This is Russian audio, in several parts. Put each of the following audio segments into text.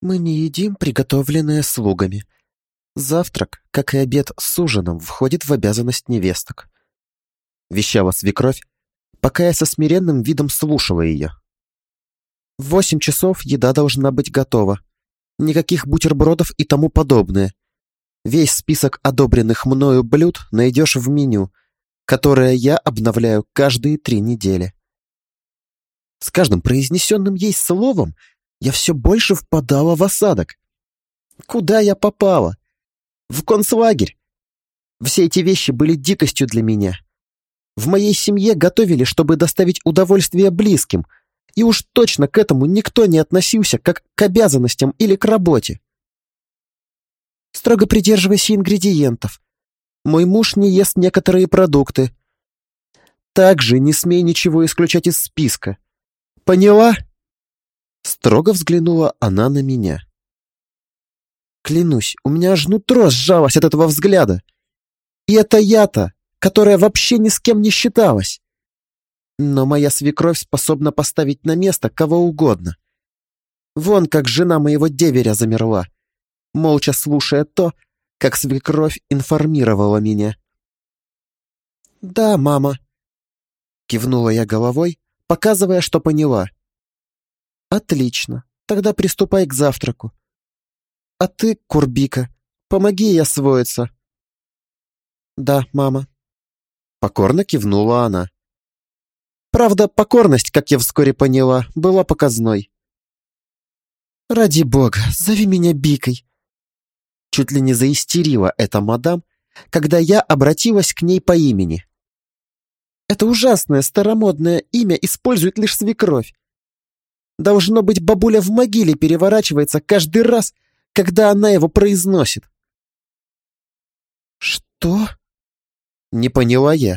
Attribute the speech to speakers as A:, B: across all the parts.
A: Мы не едим приготовленное слугами. Завтрак, как и обед с ужином, входит в обязанность невесток. Вещала свекровь, пока я со смиренным видом слушала ее. В восемь часов еда должна быть готова. Никаких бутербродов и тому подобное. Весь список одобренных мною блюд найдешь в меню, которое я обновляю каждые три недели. С каждым произнесенным ей словом я все больше впадала в осадок. Куда я попала? В концлагерь. Все эти вещи были дикостью для меня. В моей семье готовили, чтобы доставить удовольствие близким, и уж точно к этому никто не относился как к обязанностям или к работе. Строго придерживайся ингредиентов. Мой муж не ест некоторые продукты. Также не смей ничего исключать из списка. Поняла?» Строго взглянула она на меня. Клянусь, у меня аж нутро сжалось от этого взгляда. И это я-то, которая вообще ни с кем не считалась. Но моя свекровь способна поставить на место кого угодно. Вон как жена моего деверя замерла, молча слушая то, как свекровь информировала меня. «Да, мама», — кивнула я головой, показывая, что поняла. «Отлично. Тогда приступай к завтраку. А ты, Курбика, помоги ей освоиться». «Да, мама». Покорно кивнула она. Правда, покорность, как я вскоре поняла, была показной. «Ради бога, зови меня Бикой!» Чуть ли не заистерила эта мадам, когда я обратилась к ней по имени. Это ужасное старомодное имя использует лишь свекровь. Должно быть, бабуля в могиле переворачивается каждый раз, когда она его произносит. «Что?» Не поняла я.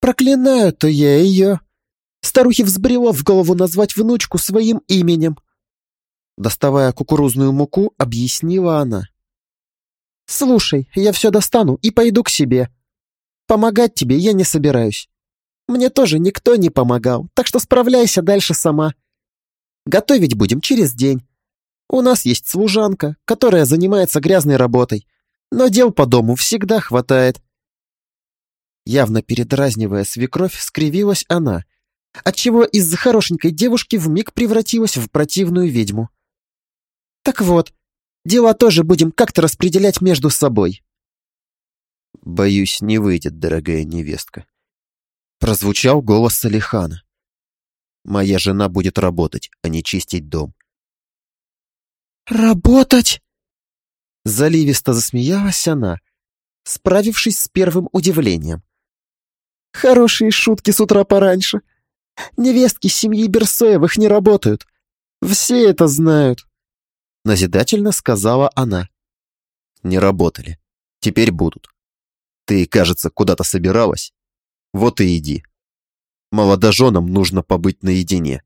A: «Проклинаю-то я ее!» Старухе взбрело в голову назвать внучку своим именем. Доставая кукурузную муку, объяснила она. «Слушай, я все достану и пойду к себе. Помогать тебе я не собираюсь. Мне тоже никто не помогал, так что справляйся дальше сама. Готовить будем через день. У нас есть служанка, которая занимается грязной работой, но дел по дому всегда хватает. Явно передразнивая свекровь, скривилась она, отчего из-за хорошенькой девушки вмиг превратилась в противную ведьму. Так вот, дела тоже будем как-то распределять между собой.
B: Боюсь, не выйдет, дорогая невестка. Прозвучал голос Салихана. Моя жена будет работать, а не чистить дом.
A: «Работать?» Заливисто засмеялась она, справившись с первым удивлением. «Хорошие шутки с утра пораньше. Невестки семьи Берсоевых не работают. Все это знают», — назидательно сказала она.
B: «Не работали. Теперь будут. Ты, кажется, куда-то собиралась. Вот и иди. Молодоженам нужно побыть наедине.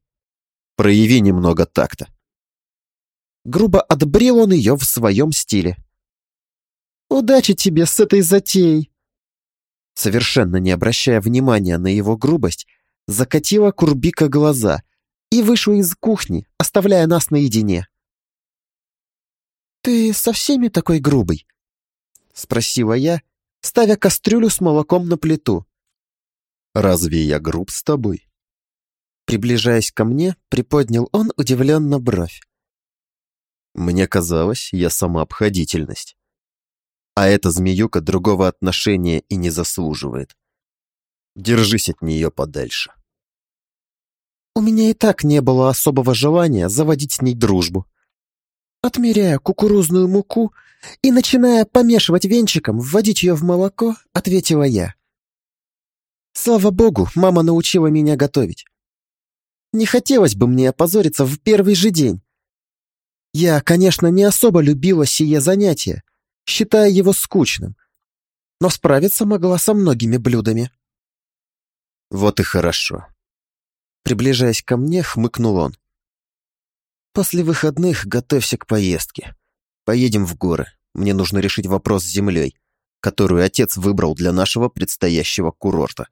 B: Прояви немного такта.
A: Грубо отбрил он ее в своем стиле. «Удачи тебе с этой затеей!» Совершенно не обращая внимания на его грубость, закатила Курбика глаза и вышла из кухни, оставляя нас наедине. «Ты со всеми такой грубый?» — спросила я, ставя кастрюлю с молоком на плиту.
B: «Разве я груб с тобой?»
A: Приближаясь ко мне, приподнял он удивленно бровь.
B: «Мне казалось, я самообходительность. А эта змеюка другого отношения и не заслуживает. Держись от нее подальше».
A: У меня и так не было особого желания заводить с ней дружбу. Отмеряя кукурузную муку и, начиная помешивать венчиком, вводить ее в молоко, ответила я. Слава богу, мама научила меня готовить. Не хотелось бы мне опозориться в первый же день. Я, конечно, не особо любила сие занятие, считая его скучным, но справиться могла со многими блюдами.
B: Вот и хорошо.
A: Приближаясь ко мне, хмыкнул он. После выходных готовься к поездке. Поедем в горы. Мне нужно решить вопрос с землей, которую отец выбрал для нашего предстоящего курорта.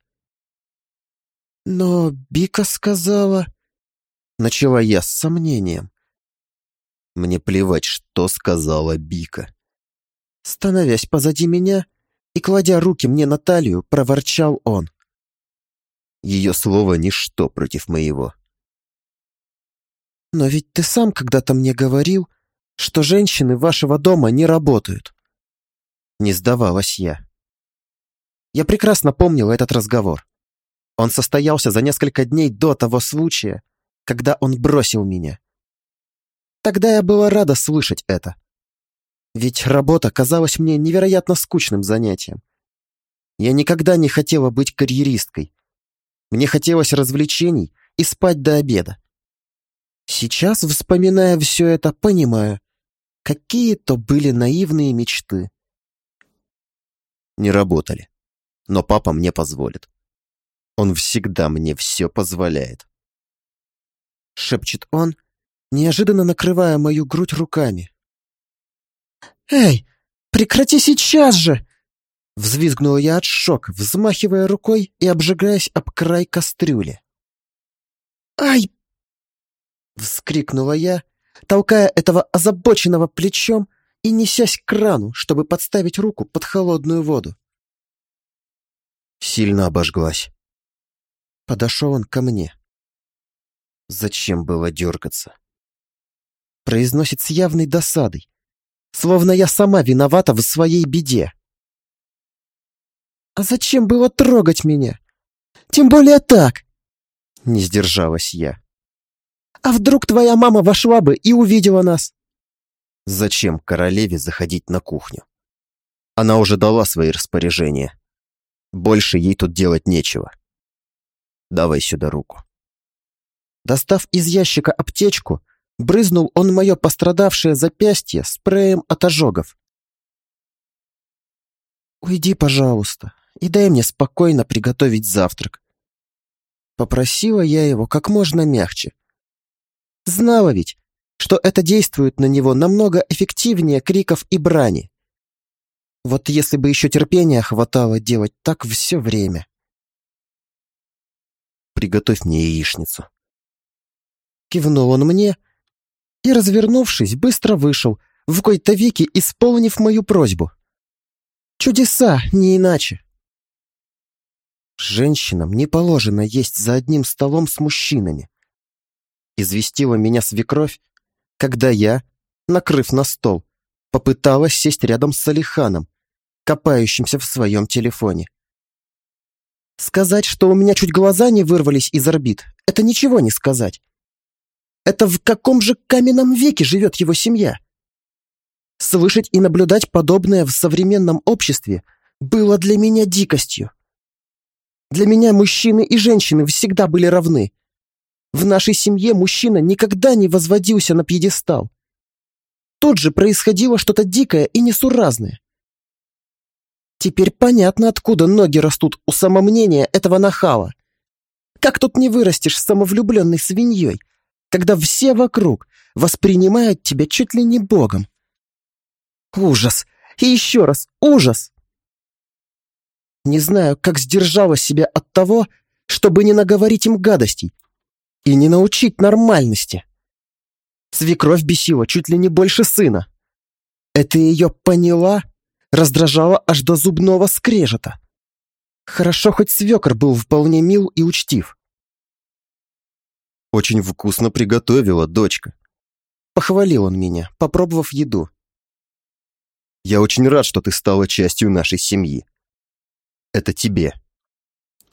A: Но Бика сказала... Начала я с сомнением.
B: Мне плевать, что сказала Бика.
A: Становясь позади меня и кладя руки мне на талию, проворчал он.
B: Ее слово — ничто против моего.
A: Но ведь ты сам когда-то мне говорил, что женщины вашего дома не работают. Не сдавалась я. Я прекрасно помнил этот разговор. Он состоялся за несколько дней до того случая, когда он бросил меня. Тогда я была рада слышать это. Ведь работа казалась мне невероятно скучным занятием. Я никогда не хотела быть карьеристкой. Мне хотелось развлечений и спать до обеда. Сейчас, вспоминая все это, понимаю, какие то были наивные мечты.
B: Не работали. Но папа мне позволит. Он всегда мне все позволяет.
A: Шепчет он, неожиданно накрывая мою грудь руками. «Эй, прекрати сейчас же!» Взвизгнула я от шока, взмахивая рукой и обжигаясь об край кастрюли. «Ай!» Вскрикнула я, толкая этого озабоченного плечом и несясь к крану, чтобы подставить руку под холодную воду.
B: Сильно обожглась.
A: Подошел он ко мне.
B: Зачем было дергаться?
A: Произносит с явной досадой, словно я сама виновата в своей беде. А зачем было трогать меня? Тем более так. Не сдержалась я. А вдруг твоя мама вошла бы и увидела нас?
B: Зачем королеве заходить на кухню? Она уже дала свои распоряжения. Больше ей тут делать нечего. Давай сюда руку.
A: Достав из ящика аптечку, брызнул он мое пострадавшее запястье спреем от ожогов. «Уйди, пожалуйста, и дай мне спокойно приготовить завтрак». Попросила я его как можно мягче. Знала ведь, что это действует на него намного эффективнее криков и брани. Вот если бы еще терпения хватало делать так все время.
B: Приготовь мне яичницу.
A: Кивнул он мне и, развернувшись, быстро вышел, в какой-то веки исполнив мою просьбу. Чудеса, не иначе. Женщинам не положено есть за одним столом с мужчинами. Известила меня свекровь, когда я, накрыв на стол, попыталась сесть рядом с Алиханом, копающимся в своем телефоне. Сказать, что у меня чуть глаза не вырвались из орбит, это ничего не сказать. Это в каком же каменном веке живет его семья? Слышать и наблюдать подобное в современном обществе было для меня дикостью. Для меня мужчины и женщины всегда были равны. В нашей семье мужчина никогда не возводился на пьедестал. Тут же происходило что-то дикое и несуразное. Теперь понятно, откуда ноги растут у самомнения этого нахала. Как тут не вырастешь самовлюбленной свиньей, когда все вокруг воспринимают тебя чуть ли не богом? Ужас! И еще раз ужас! Не знаю, как сдержала себя от того, чтобы не наговорить им гадостей и не научить нормальности. Свекровь бесила чуть ли не больше сына. Это ее поняла раздражало аж до зубного скрежета. Хорошо, хоть свекор был вполне мил и учтив.
B: «Очень вкусно приготовила, дочка», —
A: похвалил он меня, попробовав еду.
B: «Я очень рад, что ты стала частью нашей семьи. Это тебе».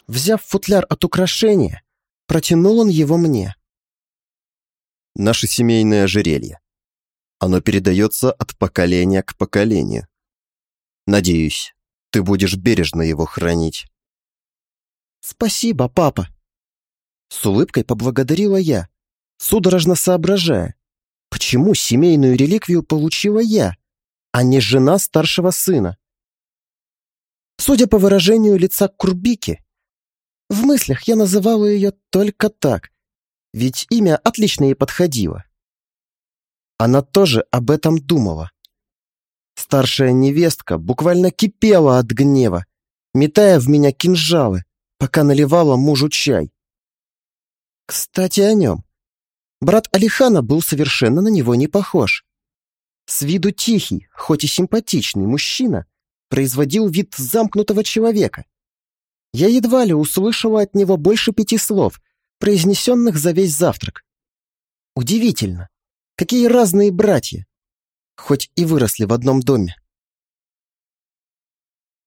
A: Взяв футляр от украшения, протянул он его мне.
B: «Наше семейное ожерелье. Оно передается от поколения к поколению. Надеюсь, ты будешь бережно его хранить.
A: Спасибо, папа. С улыбкой поблагодарила я, судорожно соображая, почему семейную реликвию получила я, а не жена старшего сына. Судя по выражению лица Курбики, в мыслях я называла ее только так, ведь имя отлично ей подходило. Она тоже об этом думала. Старшая невестка буквально кипела от гнева, метая в меня кинжалы, пока наливала мужу чай. Кстати, о нем. Брат Алихана был совершенно на него не похож. С виду тихий, хоть и симпатичный мужчина, производил вид замкнутого человека. Я едва ли услышала от него больше пяти слов, произнесенных за весь завтрак. Удивительно, какие разные братья, хоть и выросли в одном доме.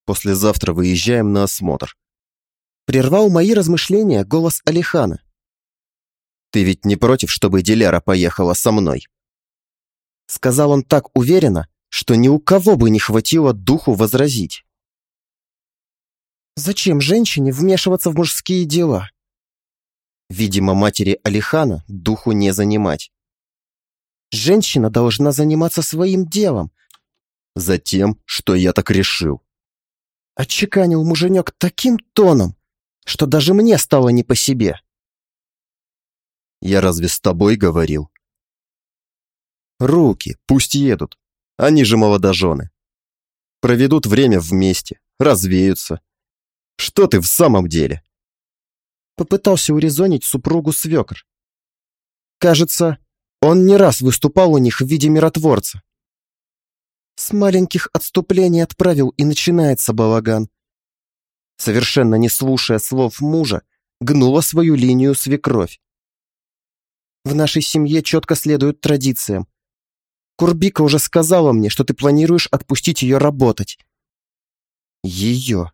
B: Послезавтра выезжаем на осмотр.
A: Прервал мои размышления голос Алихана.
B: Ты ведь не против, чтобы Диляра поехала со мной?
A: Сказал он так уверенно, что ни у кого бы не хватило духу возразить. Зачем женщине вмешиваться в мужские дела? Видимо, матери Алихана духу не занимать. Женщина должна заниматься своим делом.
B: Затем, что я так решил.
A: Отчеканил муженек таким тоном, что даже мне стало не по себе.
B: Я разве с тобой говорил? Руки, пусть едут. Они же молодожены. Проведут время вместе, развеются. Что ты в самом деле?
A: Попытался урезонить супругу свекр. Кажется, он не раз выступал у них в виде миротворца. С маленьких отступлений отправил, и начинается балаган. Совершенно не слушая слов мужа, гнула свою линию свекровь. В нашей семье четко следуют традициям. Курбика уже сказала мне, что ты планируешь отпустить ее работать. Ее.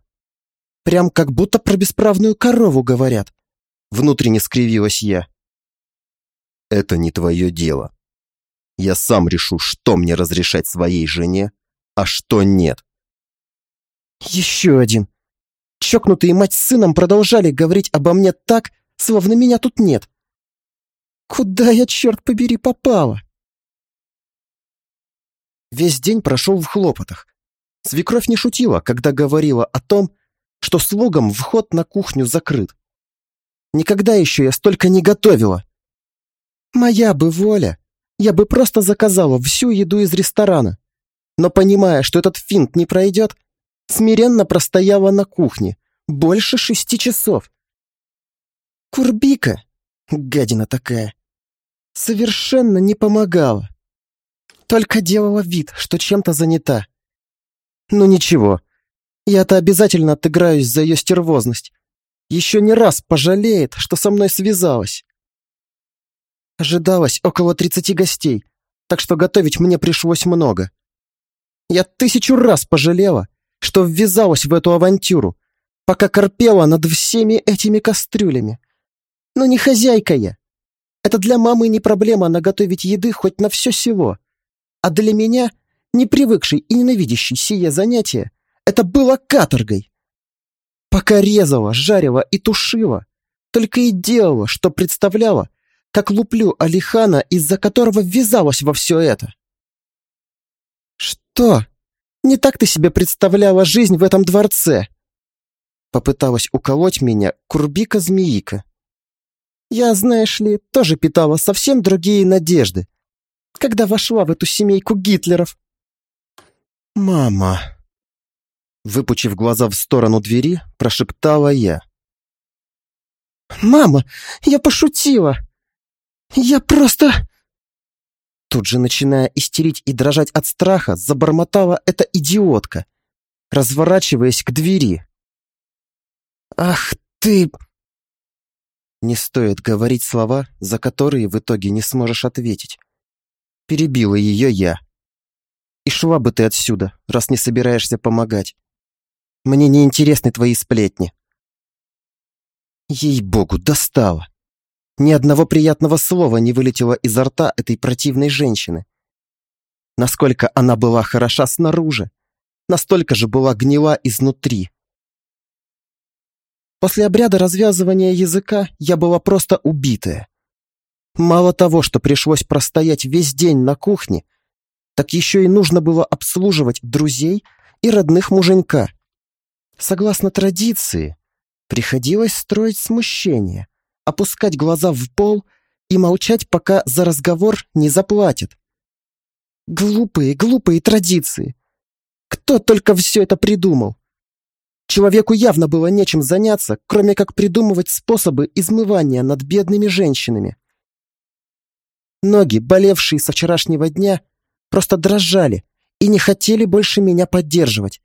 A: Прям как будто про бесправную корову говорят. Внутренне скривилась я.
B: Это не твое дело. Я сам решу, что мне разрешать своей жене, а что нет.
A: Еще один. Чокнутые мать с сыном продолжали говорить обо мне так, словно меня тут нет. Куда я, черт побери, попала? Весь день прошел в хлопотах. Свекровь не шутила, когда говорила о том, что слугам вход на кухню закрыт. Никогда еще я столько не готовила. Моя бы воля, я бы просто заказала всю еду из ресторана. Но понимая, что этот финт не пройдет, смиренно простояла на кухне больше шести часов. Курбика, гадина такая, совершенно не помогала. Только делала вид, что чем-то занята. Ну ничего, я-то обязательно отыграюсь за ее стервозность. Еще не раз пожалеет, что со мной связалась. Ожидалось около тридцати гостей, так что готовить мне пришлось много. Я тысячу раз пожалела, что ввязалась в эту авантюру, пока корпела над всеми этими кастрюлями. Но не хозяйка я. Это для мамы не проблема наготовить еды хоть на все село. А для меня, не привыкший и ненавидящий сие занятие, это было каторгой. Пока резала, жарила и тушила, только и делала, что представляла, как луплю Алихана, из-за которого ввязалась во все это. Что? Не так ты себе представляла жизнь в этом дворце? Попыталась уколоть меня Курбика-змеика. Я, знаешь ли, тоже питала совсем другие надежды, когда вошла в эту семейку Гитлеров. «Мама!» Выпучив глаза в сторону двери, прошептала я. «Мама, я пошутила! Я просто...» Тут же, начиная истерить и дрожать от страха, забормотала эта идиотка, разворачиваясь к двери. «Ах ты...» Не стоит говорить слова, за которые в итоге не сможешь ответить. Перебила ее я. И шла бы ты отсюда, раз не собираешься помогать. Мне не интересны твои сплетни. Ей-богу, достала. Ни одного приятного слова не вылетело изо рта этой противной женщины. Насколько она была хороша снаружи, настолько же была гнила изнутри. После обряда развязывания языка я была просто убитая. Мало того, что пришлось простоять весь день на кухне, так еще и нужно было обслуживать друзей и родных муженька. Согласно традиции, приходилось строить смущение, опускать глаза в пол и молчать, пока за разговор не заплатят. Глупые, глупые традиции. Кто только все это придумал? Человеку явно было нечем заняться, кроме как придумывать способы измывания над бедными женщинами. Ноги, болевшие со вчерашнего дня, просто дрожали и не хотели больше меня поддерживать.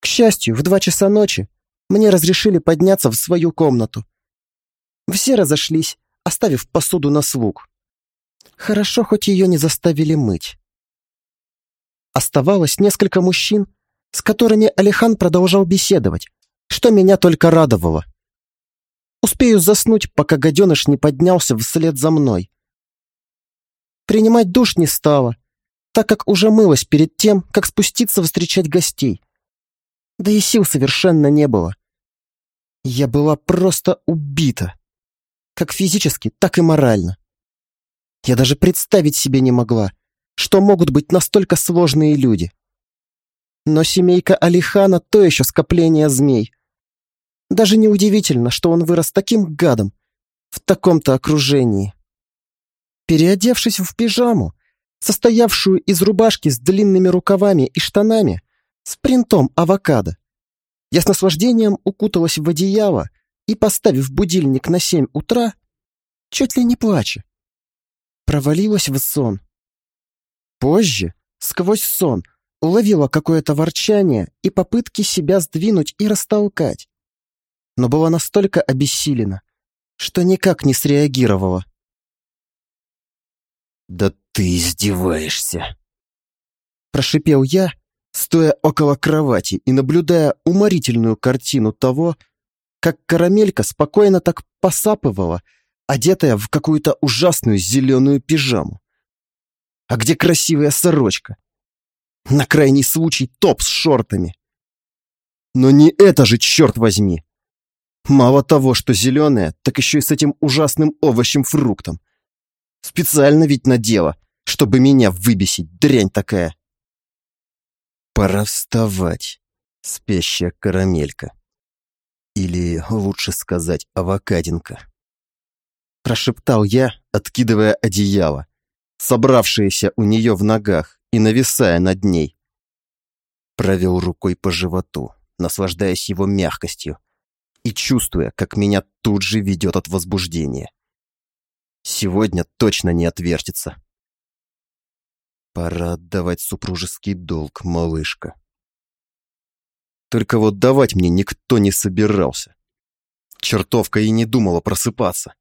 A: К счастью, в два часа ночи мне разрешили подняться в свою комнату. Все разошлись, оставив посуду на слуг. Хорошо, хоть ее не заставили мыть. Оставалось несколько мужчин, с которыми Алихан продолжал беседовать, что меня только радовало. Успею заснуть, пока гаденыш не поднялся вслед за мной. Принимать душ не стала, так как уже мылась перед тем, как спуститься встречать гостей. Да и сил совершенно не было. Я была просто убита. Как физически, так и морально. Я даже представить себе не могла, что могут быть настолько сложные люди. Но семейка Алихана то еще скопление змей. Даже неудивительно, что он вырос таким гадом, в таком-то окружении. Переодевшись в пижаму, состоявшую из рубашки с длинными рукавами и штанами, с принтом авокадо, я с наслаждением укуталась в одеяло и, поставив будильник на семь утра, чуть ли не плача, провалилась в сон. Позже, сквозь сон, уловила какое-то ворчание и попытки себя сдвинуть и растолкать, но была настолько обессилена, что никак не среагировала.
B: «Да ты издеваешься!»
A: Прошипел я, стоя около кровати и наблюдая уморительную картину того, как карамелька спокойно так посапывала, одетая в какую-то ужасную зеленую пижаму. А где красивая сорочка? На крайний случай топ с шортами. Но не это же, черт возьми! Мало того, что зеленая, так еще и с этим ужасным овощем-фруктом. Специально ведь надела, чтобы меня выбесить, дрянь такая.
B: Пора вставать, спящая карамелька. Или, лучше сказать, авокадинка
A: прошептал я, откидывая одеяло, собравшееся у нее в ногах и нависая над ней.
B: Провел рукой по животу, наслаждаясь его мягкостью и чувствуя, как меня тут же ведет от возбуждения. Сегодня точно не отвертится. Пора отдавать супружеский долг, малышка. Только вот давать мне никто не собирался. Чертовка и не думала просыпаться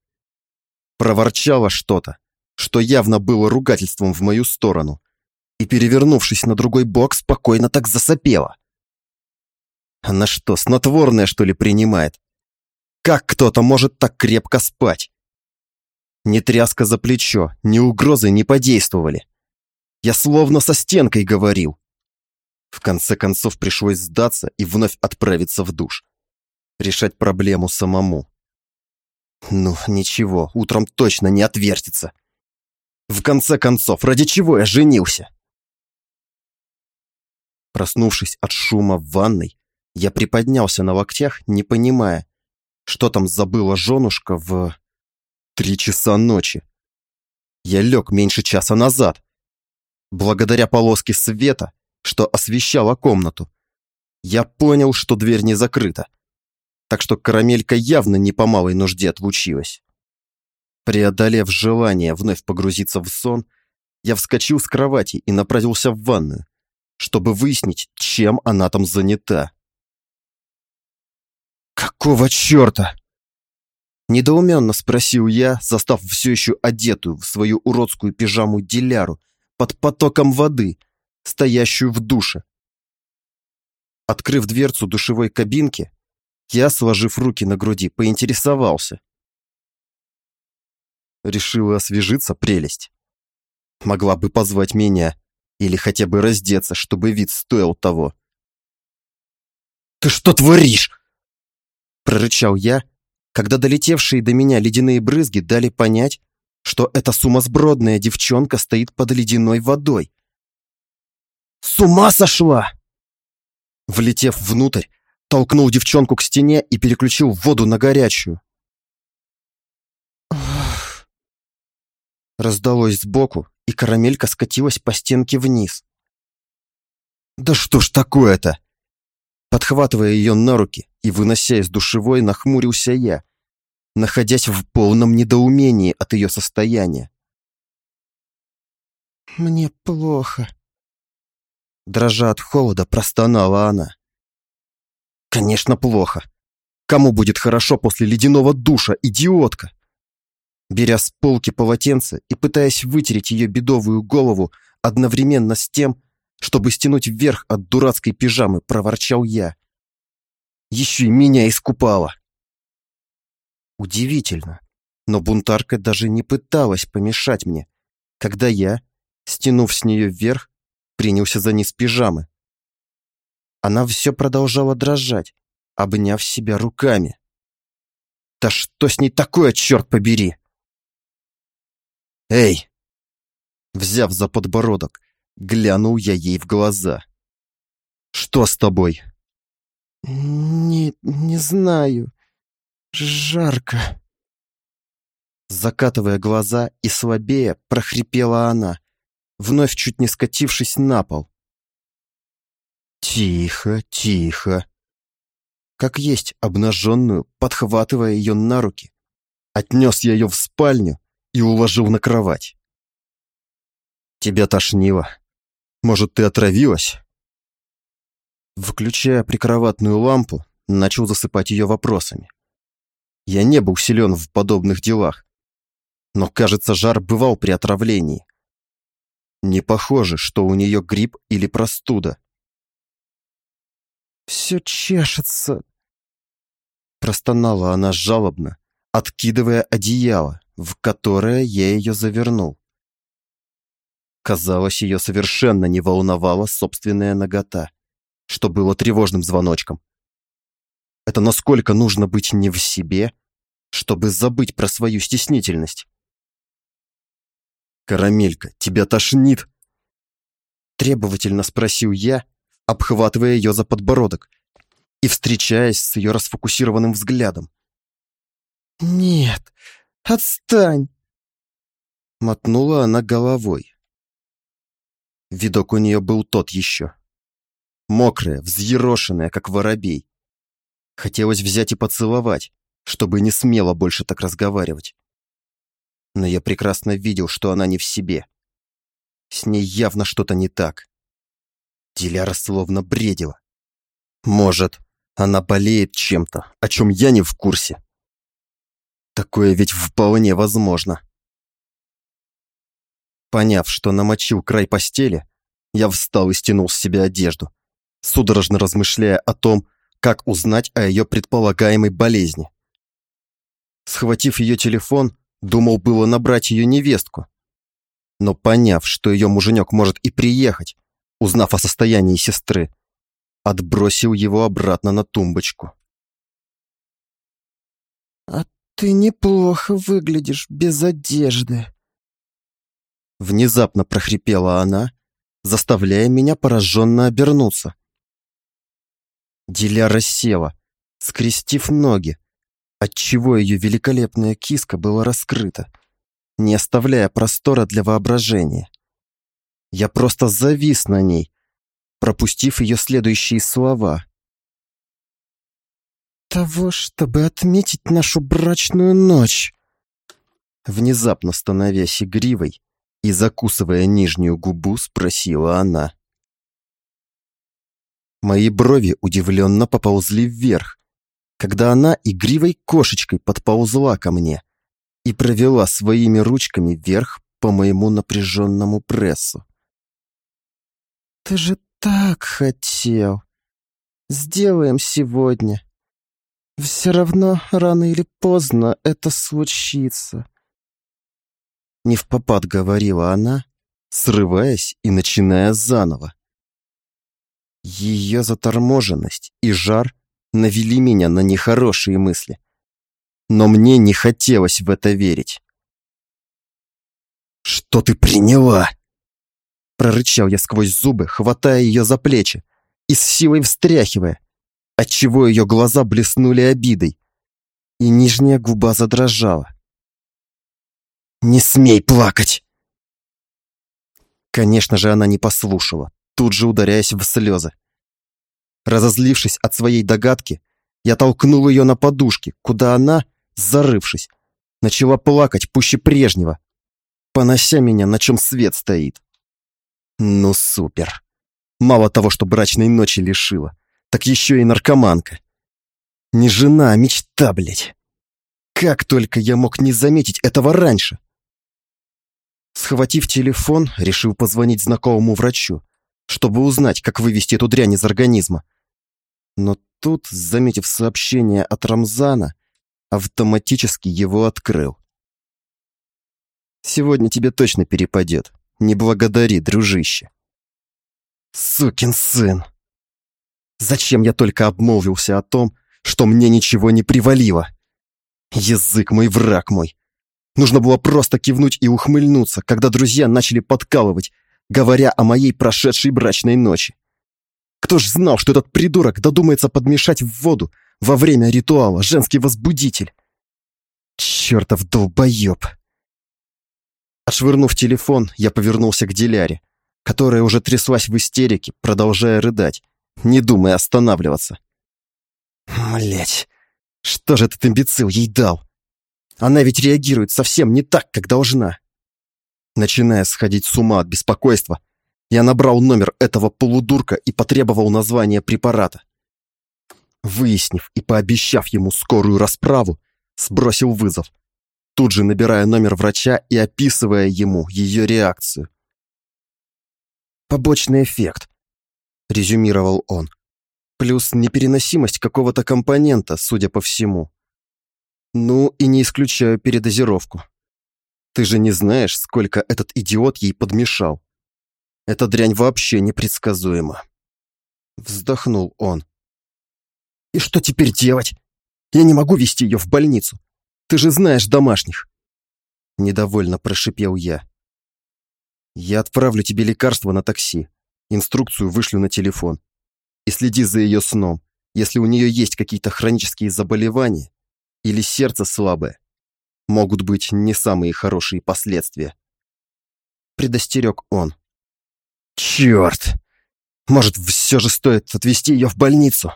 B: проворчала что-то, что явно было ругательством в мою сторону, и, перевернувшись на другой бок, спокойно так засопела. Она что, снотворное, что ли, принимает? Как кто-то может так крепко спать? Ни тряска за плечо, ни угрозы не подействовали. Я словно со стенкой говорил. В конце концов пришлось сдаться и вновь отправиться в душ. Решать проблему самому. Ну, ничего, утром точно не отвертится. В конце концов, ради чего я женился? Проснувшись от шума в ванной, я приподнялся на локтях, не понимая, что там забыла женушка в... три часа ночи. Я лег меньше часа назад. Благодаря полоске света, что освещала комнату, я понял, что дверь не закрыта так что карамелька явно не по малой нужде отлучилась. Преодолев желание вновь погрузиться в сон, я вскочил с кровати и направился в ванную, чтобы выяснить, чем она там занята. «Какого черта?» Недоуменно спросил я, застав все еще одетую в свою уродскую пижаму Диляру под потоком воды, стоящую в душе. Открыв дверцу душевой кабинки, я, сложив руки на груди, поинтересовался. Решила освежиться прелесть. Могла бы позвать меня или хотя бы раздеться, чтобы вид стоил того. «Ты что творишь?» Прорычал я, когда долетевшие до меня ледяные брызги дали понять, что эта сумасбродная девчонка стоит под ледяной водой. «С ума сошла!» Влетев внутрь, толкнул девчонку к стене и переключил воду на горячую. Раздалось сбоку, и карамелька скатилась по стенке вниз. «Да что ж такое-то?» Подхватывая ее на руки и вынося из душевой, нахмурился я, находясь в полном недоумении от ее состояния.
A: Мне плохо. Дрожа от холода, простонала она. Конечно, плохо. Кому будет хорошо после ледяного душа, идиотка? Беря с полки полотенце и пытаясь вытереть ее бедовую голову одновременно с тем, чтобы стянуть вверх от дурацкой пижамы, проворчал я. Еще и меня искупала. Удивительно, но бунтарка даже не пыталась помешать мне, когда я, стянув с нее вверх, принялся за низ пижамы. Она все продолжала дрожать, обняв себя руками. Да что с ней такое, черт побери? Эй! Взяв за подбородок, глянул я ей в глаза. Что с тобой? Не, не знаю. Жарко. Закатывая глаза и слабее, прохрипела она, вновь чуть не скатившись на пол. Тихо, тихо. Как есть обнаженную, подхватывая ее на руки, отнес я ее в спальню и уложил на кровать. Тебя тошнило. Может, ты отравилась? Включая прикроватную лампу, начал засыпать ее вопросами. Я не был силен в подобных делах, но, кажется, жар бывал при отравлении. Не похоже, что у нее грипп или простуда. «Все чешется», — простонала она жалобно, откидывая одеяло, в которое я ее завернул. Казалось, ее совершенно не волновала собственная нагота, что было тревожным звоночком. Это насколько нужно быть не в себе, чтобы забыть про свою стеснительность. «Карамелька, тебя тошнит?» Требовательно спросил я, обхватывая ее за подбородок и встречаясь с ее расфокусированным взглядом. «Нет, отстань!» Мотнула она головой. Видок у нее был тот еще. Мокрая, взъерошенная, как воробей. Хотелось взять и поцеловать, чтобы не смело больше так разговаривать но я прекрасно видел, что она не в себе. С ней явно что-то не так. Диляра словно бредила. Может, она болеет чем-то, о чем я не в курсе. Такое ведь вполне возможно. Поняв, что намочил край постели, я встал и стянул с себя одежду, судорожно размышляя о том, как узнать о ее предполагаемой болезни. Схватив ее телефон, Думал было набрать ее невестку. Но поняв, что ее муженек может и приехать, узнав о состоянии сестры, отбросил его обратно на тумбочку. «А ты неплохо выглядишь без одежды», Внезапно прохрипела она, заставляя меня пораженно обернуться. Диля рассела, скрестив ноги, отчего ее великолепная киска была раскрыта, не оставляя простора для воображения. Я просто завис на ней, пропустив ее следующие слова. «Того, чтобы отметить нашу брачную ночь!» Внезапно становясь игривой и закусывая нижнюю губу, спросила она. Мои брови удивленно поползли вверх, когда она игривой кошечкой подползла ко мне и провела своими ручками вверх по моему напряженному прессу. «Ты же так хотел! Сделаем сегодня. Все равно рано или поздно это случится». Не в попад говорила она, срываясь и начиная заново. Ее заторможенность и жар навели меня на нехорошие мысли. Но мне не хотелось в это верить. «Что ты приняла?» Прорычал я сквозь зубы, хватая ее за плечи и с силой встряхивая, отчего ее глаза блеснули обидой, и нижняя губа задрожала. «Не смей плакать!» Конечно же, она не послушала, тут же ударяясь в слезы. Разозлившись от своей догадки, я толкнул ее на подушке, куда она, зарывшись, начала плакать пуще прежнего, понося меня, на чем свет стоит.
B: Ну, супер. Мало того, что брачной ночи лишила, так еще и наркоманка. Не жена, а мечта, блядь. Как только я мог не заметить этого раньше? Схватив телефон, решил позвонить знакомому врачу, чтобы узнать, как вывести эту дрянь из организма. Но тут, заметив сообщение от Рамзана, автоматически его открыл. «Сегодня тебе точно перепадет. Не благодари, дружище». «Сукин сын! Зачем я только обмолвился о том, что мне ничего не привалило? Язык мой, враг мой! Нужно было просто кивнуть и ухмыльнуться, когда друзья начали подкалывать, говоря о моей прошедшей брачной ночи. Кто ж знал, что этот придурок додумается подмешать в воду во время ритуала женский возбудитель? Чертов долбоеб! Отшвырнув телефон, я повернулся к Диляре, которая уже тряслась в истерике, продолжая рыдать, не думая останавливаться. Млять, что же этот имбецил ей дал? Она ведь реагирует совсем не так, как должна. Начиная сходить с ума от беспокойства, я набрал номер этого полудурка и потребовал название препарата. Выяснив и пообещав ему скорую расправу, сбросил вызов, тут же набирая номер врача и описывая ему ее реакцию. «Побочный эффект», — резюмировал он. «Плюс непереносимость какого-то компонента, судя по всему. Ну и не исключаю передозировку. Ты же не знаешь, сколько этот идиот ей подмешал. Эта дрянь вообще непредсказуема. Вздохнул он. И что теперь делать? Я не могу вести ее в больницу. Ты же знаешь домашних. Недовольно прошипел я. Я отправлю тебе лекарство на такси. Инструкцию вышлю на телефон. И следи за ее сном. Если у нее есть какие-то хронические заболевания или сердце слабое, могут быть не самые хорошие последствия. Предостерег он. Черт! Может, все же стоит отвезти ее в больницу?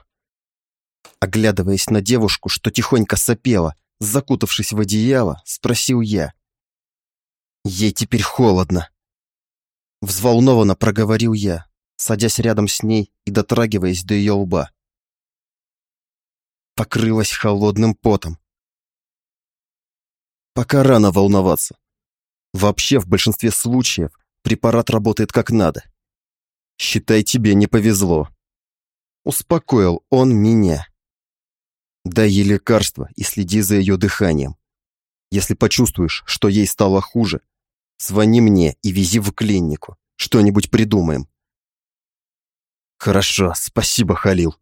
B: Оглядываясь на девушку, что тихонько сопела, закутавшись в одеяло, спросил я. Ей теперь холодно. Взволнованно проговорил я, садясь рядом с ней и дотрагиваясь до ее лба. Покрылась холодным потом. Пока рано волноваться. Вообще, в большинстве случаев, препарат работает как надо. Считай, тебе не повезло. Успокоил он меня. Дай ей лекарство и следи за ее дыханием. Если почувствуешь, что ей стало хуже, звони мне и вези в клинику. Что-нибудь придумаем. Хорошо, спасибо, Халил.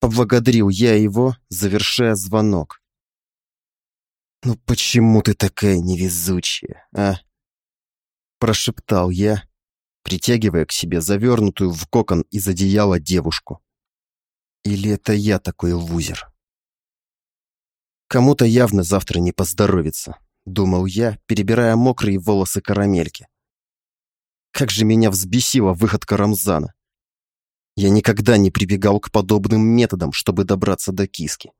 B: Поблагодарил я его, завершая звонок. «Ну почему ты такая невезучая, а?» Прошептал я, притягивая к себе завернутую в кокон из одеяла девушку. Или это я такой лузер? Кому-то явно завтра не поздоровится, думал я, перебирая мокрые волосы карамельки. Как же меня взбесила выходка Рамзана. Я никогда не прибегал к подобным методам, чтобы добраться до киски.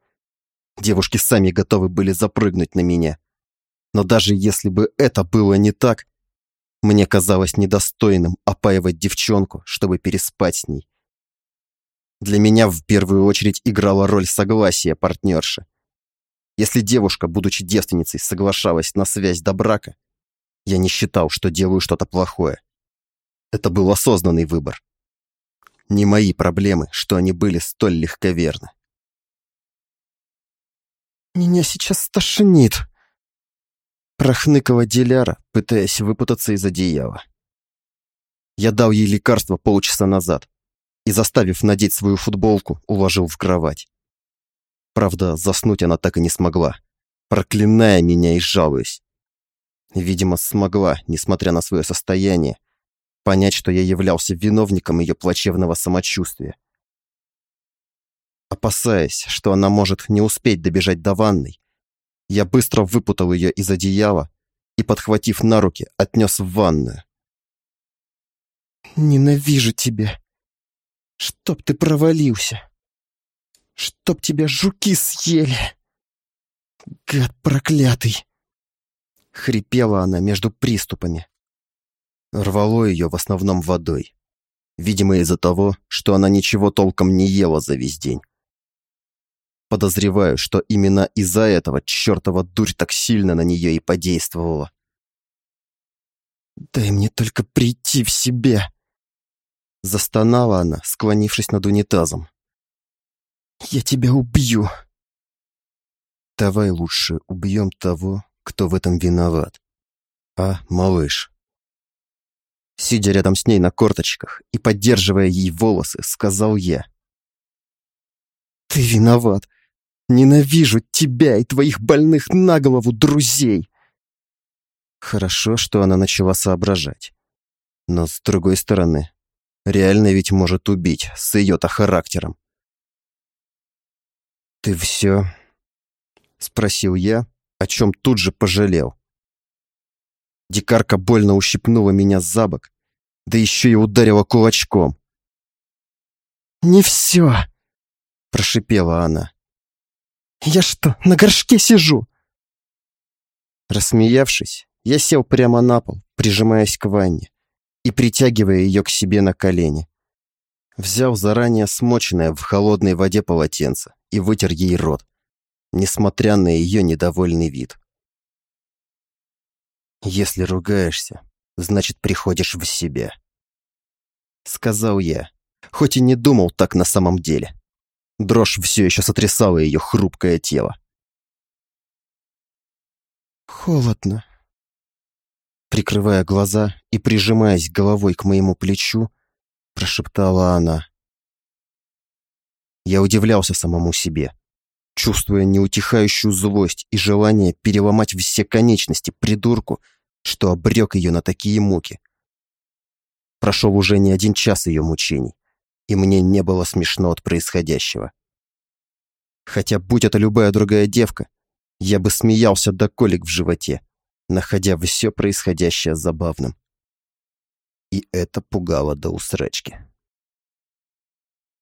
B: Девушки сами готовы были запрыгнуть на меня. Но даже если бы это было не так, мне казалось недостойным опаивать девчонку, чтобы переспать с ней. Для меня в первую очередь играла роль согласия партнерши. Если девушка, будучи девственницей, соглашалась на связь до брака, я не считал, что делаю что-то плохое. Это был осознанный выбор. Не мои проблемы, что они были столь легковерны. «Меня сейчас стошнит!» Прохныкала Диляра, пытаясь выпутаться из одеяла. Я дал ей лекарство полчаса назад и, заставив надеть свою футболку, уложил в кровать. Правда, заснуть она так и не смогла, проклиная меня и жалуясь. Видимо, смогла, несмотря на свое состояние, понять, что я являлся виновником ее плачевного самочувствия. Опасаясь, что она может не успеть добежать до ванной, я быстро выпутал ее из одеяла и, подхватив на руки, отнес в ванную. «Ненавижу тебя! Чтоб ты провалился! Чтоб тебя жуки съели! Гад проклятый!» Хрипела она между приступами. Рвало ее в основном водой. Видимо, из-за того, что она ничего толком не ела за весь день. Подозреваю, что именно из-за этого чертова дурь так сильно на нее и подействовала. «Дай мне только прийти в себя!» Застонала она, склонившись над унитазом. «Я тебя убью!» «Давай лучше убьем того, кто в этом виноват. А, малыш?» Сидя рядом с ней на корточках и поддерживая ей волосы, сказал я. «Ты виноват. Ненавижу тебя и твоих больных на голову друзей!» Хорошо, что она начала соображать. Но с другой стороны, реально ведь может убить с ее-то характером. «Ты все?» — спросил я, о чем тут же пожалел. Дикарка больно ущипнула меня за бок, да еще и ударила кулачком. «Не все!» — прошипела она. «Я что, на горшке сижу?» Рассмеявшись, я сел прямо на пол, прижимаясь к ванне и притягивая ее к себе на колени. Взял заранее смоченное в холодной воде полотенце и вытер ей рот, несмотря на ее недовольный вид. «Если ругаешься, значит, приходишь в себя», — сказал я, хоть и не думал так на самом деле. Дрожь все еще сотрясала ее хрупкое тело. «Холодно», Прикрывая глаза и прижимаясь головой к моему плечу, прошептала она. Я удивлялся самому себе чувствуя неутихающую злость и желание переломать все конечности придурку, что обрек ее на такие муки. Прошел уже не один час ее мучений, и мне не было смешно от происходящего. Хотя, будь это любая другая девка, я бы смеялся до колик в животе, находя все происходящее забавным. И это пугало до усрачки.